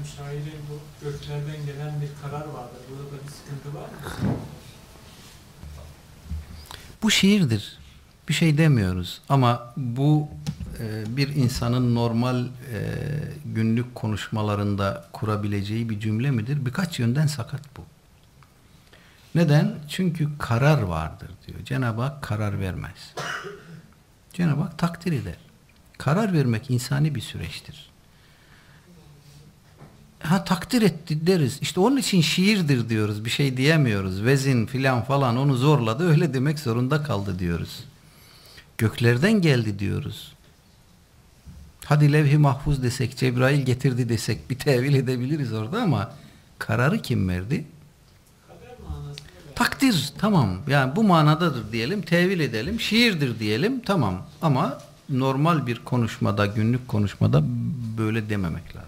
Efendim şairin bu göklerden gelen bir karar vardır. Burada da bir sıkıntı var mı? Bu şiirdir. Bir şey demiyoruz ama bu e, bir insanın normal e, günlük konuşmalarında kurabileceği bir cümle midir? Birkaç yönden sakat bu. Neden? Çünkü karar vardır diyor. Cenab-ı Hak karar vermez. Cenab-ı Hak takdir eder. Karar vermek insani bir süreçtir. Ha takdir etti deriz. İşte onun için şiirdir diyoruz. Bir şey diyemiyoruz. Vezin filan falan onu zorladı. Öyle demek zorunda kaldı diyoruz. Göklerden geldi diyoruz. Hadi levh-i mahfuz desek, Cebrail getirdi desek bir tevil edebiliriz orada ama kararı kim verdi? Takdir tamam yani bu manadadır diyelim tevil edelim şiirdir diyelim tamam ama normal bir konuşmada günlük konuşmada böyle dememek lazım.